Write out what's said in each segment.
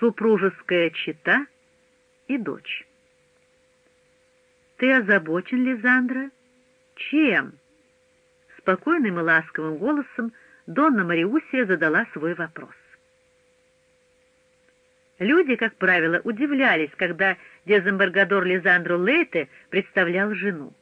супружеская чета и дочь. «Ты озабочен, Лизандра? Чем?» Спокойным и ласковым голосом Донна Мариусия задала свой вопрос. Люди, как правило, удивлялись, когда дезембаргадор Лизандро Лейте представлял жену.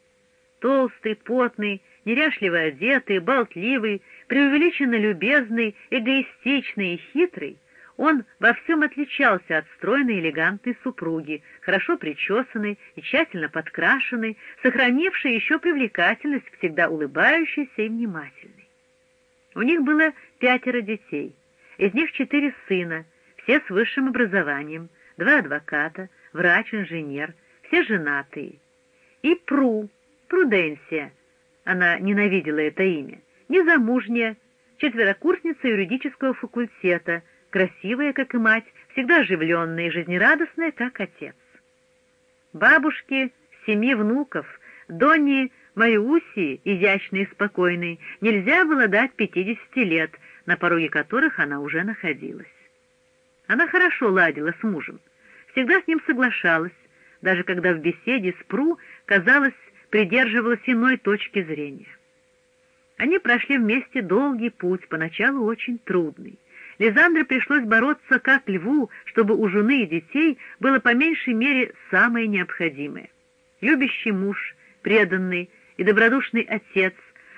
Толстый, потный, неряшливо одетый, болтливый, преувеличенно любезный, эгоистичный и хитрый, он во всем отличался от стройной элегантной супруги, хорошо причесанной и тщательно подкрашенной, сохранившей еще привлекательность, всегда улыбающейся и внимательной. У них было пятеро детей, из них четыре сына, все с высшим образованием, два адвоката, врач-инженер, все женатые. И Пру, Пруденсия, она ненавидела это имя, незамужняя, четверокурсница юридического факультета — красивая, как и мать, всегда оживленная и жизнерадостная, как отец. Бабушке семи внуков, Донни Мариусии, изящной и спокойной, нельзя было дать пятидесяти лет, на пороге которых она уже находилась. Она хорошо ладила с мужем, всегда с ним соглашалась, даже когда в беседе с Пру, казалось, придерживалась иной точки зрения. Они прошли вместе долгий путь, поначалу очень трудный. Лизандре пришлось бороться как льву, чтобы у жены и детей было по меньшей мере самое необходимое. Любящий муж, преданный и добродушный отец,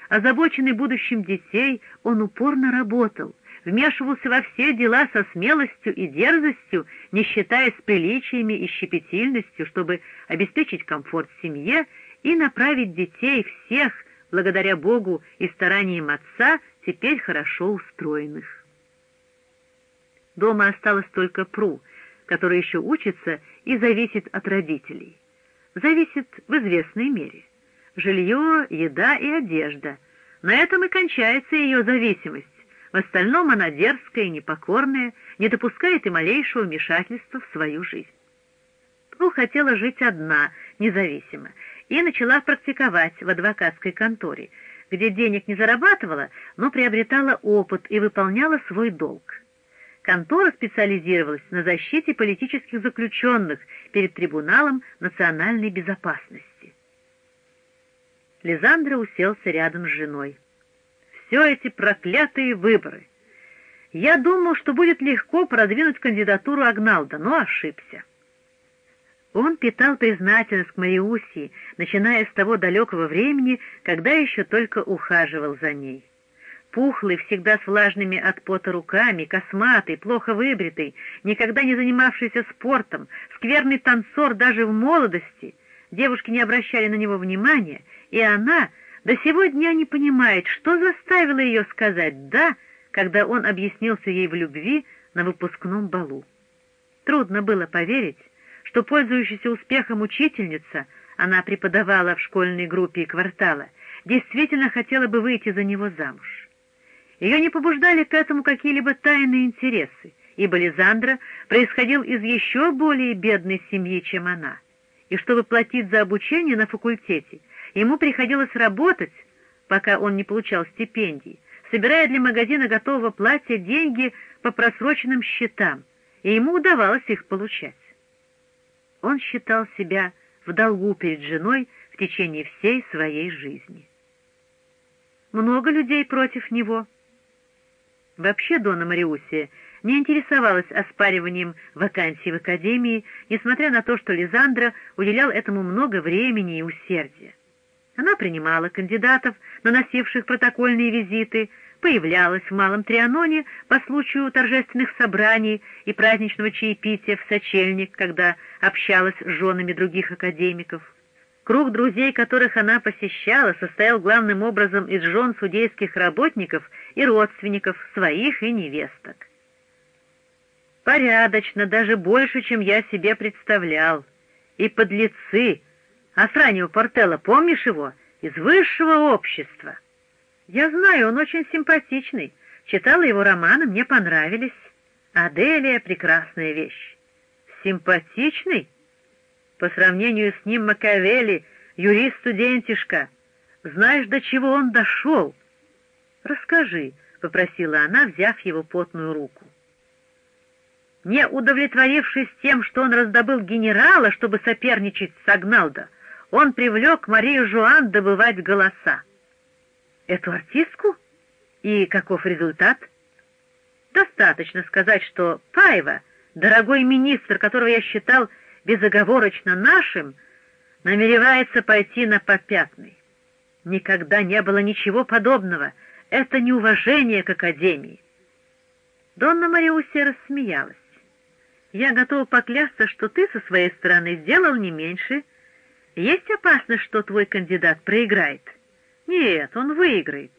озабоченный будущим детей, он упорно работал, вмешивался во все дела со смелостью и дерзостью, не считаясь приличиями и щепетильностью, чтобы обеспечить комфорт семье и направить детей всех, благодаря Богу и стараниям отца, теперь хорошо устроенных. Дома осталась только Пру, которая еще учится и зависит от родителей. Зависит в известной мере. Жилье, еда и одежда. На этом и кончается ее зависимость. В остальном она дерзкая и непокорная, не допускает и малейшего вмешательства в свою жизнь. Пру хотела жить одна, независимо, и начала практиковать в адвокатской конторе, где денег не зарабатывала, но приобретала опыт и выполняла свой долг. Контора специализировалась на защите политических заключенных перед Трибуналом национальной безопасности. Лизандра уселся рядом с женой. «Все эти проклятые выборы! Я думал, что будет легко продвинуть кандидатуру Агналда, но ошибся». Он питал признательность к Мариусии, начиная с того далекого времени, когда еще только ухаживал за ней пухлый, всегда с влажными от пота руками, косматый, плохо выбритый, никогда не занимавшийся спортом, скверный танцор даже в молодости. Девушки не обращали на него внимания, и она до сего дня не понимает, что заставило ее сказать «да», когда он объяснился ей в любви на выпускном балу. Трудно было поверить, что пользующаяся успехом учительница, она преподавала в школьной группе и квартала, действительно хотела бы выйти за него замуж. Ее не побуждали к этому какие-либо тайные интересы, ибо Лизандра происходил из еще более бедной семьи, чем она, и чтобы платить за обучение на факультете, ему приходилось работать, пока он не получал стипендий, собирая для магазина готового платья деньги по просроченным счетам, и ему удавалось их получать. Он считал себя в долгу перед женой в течение всей своей жизни. Много людей против него — Вообще Дона Мариусия не интересовалась оспариванием вакансий в Академии, несмотря на то, что Лизандра уделял этому много времени и усердия. Она принимала кандидатов, наносивших протокольные визиты, появлялась в Малом Трианоне по случаю торжественных собраний и праздничного чаепития в сочельник, когда общалась с женами других академиков. Круг друзей, которых она посещала, состоял главным образом из жен судейских работников и родственников, своих и невесток. Порядочно, даже больше, чем я себе представлял. И подлецы. Афранио Портелло, помнишь его? Из высшего общества. Я знаю, он очень симпатичный. Читала его романы, мне понравились. Аделия — прекрасная вещь. Симпатичный? По сравнению с ним Макавелли, юрист-студентишка. Знаешь, до чего он дошел? Расскажи, — попросила она, взяв его потную руку. Не удовлетворившись тем, что он раздобыл генерала, чтобы соперничать с Агналдо, он привлек Марию Жуан добывать голоса. Эту артистку? И каков результат? Достаточно сказать, что Паева, дорогой министр, которого я считал безоговорочно нашим, намеревается пойти на попятный. Никогда не было ничего подобного. Это неуважение к Академии. Донна Мариусия рассмеялась. «Я готова поклясться, что ты со своей стороны сделал не меньше. Есть опасность, что твой кандидат проиграет?» «Нет, он выиграет».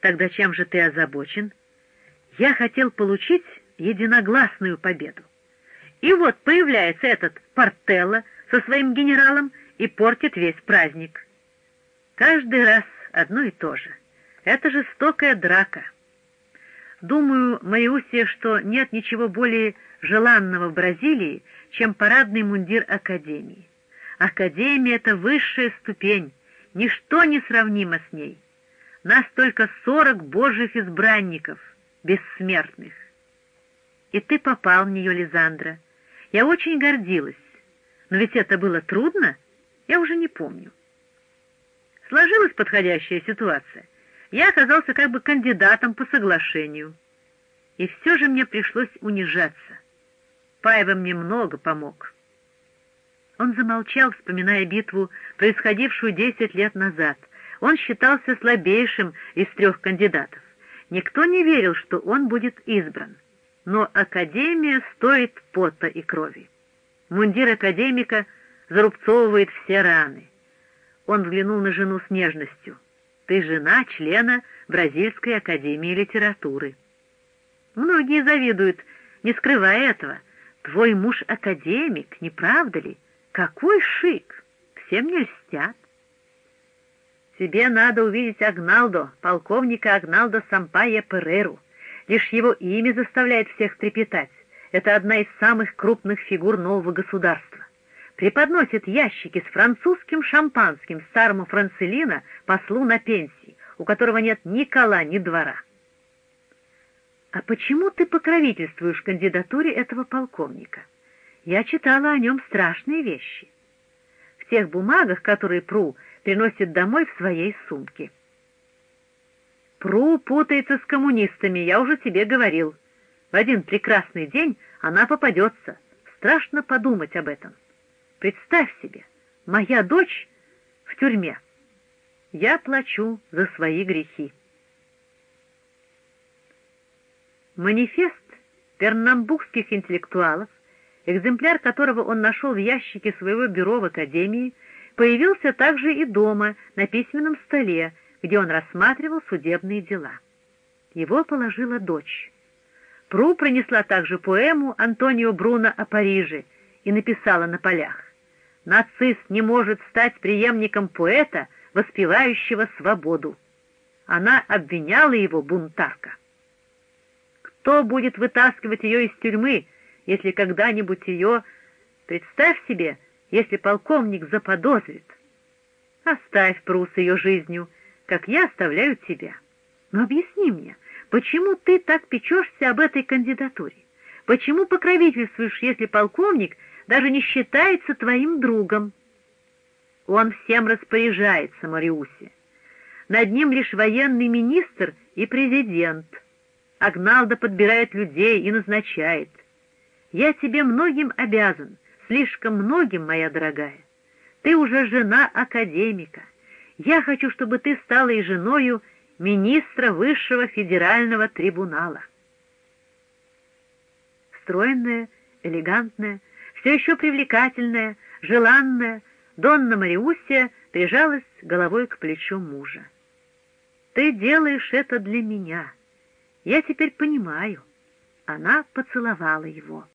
«Тогда чем же ты озабочен?» «Я хотел получить единогласную победу. И вот появляется этот Портелло со своим генералом и портит весь праздник. Каждый раз одно и то же. Это жестокая драка. Думаю, Мариусия, что нет ничего более желанного в Бразилии, чем парадный мундир Академии. Академия — это высшая ступень, ничто не сравнимо с ней. Нас только сорок божьих избранников, бессмертных. И ты попал в нее, Лизандра. Я очень гордилась. Но ведь это было трудно, я уже не помню. Сложилась подходящая ситуация. Я оказался как бы кандидатом по соглашению. И все же мне пришлось унижаться. Паева мне много помог. Он замолчал, вспоминая битву, происходившую десять лет назад. Он считался слабейшим из трех кандидатов. Никто не верил, что он будет избран. Но Академия стоит пота и крови. Мундир академика зарубцовывает все раны. Он взглянул на жену с нежностью. «Ты жена члена Бразильской академии литературы». Многие завидуют, не скрывая этого. Твой муж академик, не правда ли? Какой шик! Всем не льстят. Тебе надо увидеть Агналдо, полковника Агналдо Сампайя Переру. Лишь его имя заставляет всех трепетать. Это одна из самых крупных фигур нового государства преподносит ящики с французским шампанским старому Францелина послу на пенсии, у которого нет ни кола, ни двора. «А почему ты покровительствуешь кандидатуре этого полковника? Я читала о нем страшные вещи. В тех бумагах, которые Пру приносит домой в своей сумке. Пру путается с коммунистами, я уже тебе говорил. В один прекрасный день она попадется. Страшно подумать об этом. Представь себе, моя дочь в тюрьме. Я плачу за свои грехи. Манифест пернамбукских интеллектуалов, экземпляр которого он нашел в ящике своего бюро в Академии, появился также и дома, на письменном столе, где он рассматривал судебные дела. Его положила дочь. Пру пронесла также поэму Антонио Бруно о Париже и написала на полях нацист не может стать преемником поэта, воспевающего свободу. Она обвиняла его бунтарка. Кто будет вытаскивать ее из тюрьмы, если когда-нибудь ее... Представь себе, если полковник заподозрит. Оставь Прус ее жизнью, как я оставляю тебя. Но объясни мне, почему ты так печешься об этой кандидатуре? Почему покровительствуешь, если полковник даже не считается твоим другом. Он всем распоряжается, Мариуси. Над ним лишь военный министр и президент. Агналда подбирает людей и назначает. Я тебе многим обязан, слишком многим, моя дорогая. Ты уже жена академика. Я хочу, чтобы ты стала и женою министра Высшего федерального трибунала. Стройная, элегантная, все еще привлекательная, желанная, Донна Мариусия прижалась головой к плечу мужа. «Ты делаешь это для меня. Я теперь понимаю». Она поцеловала его.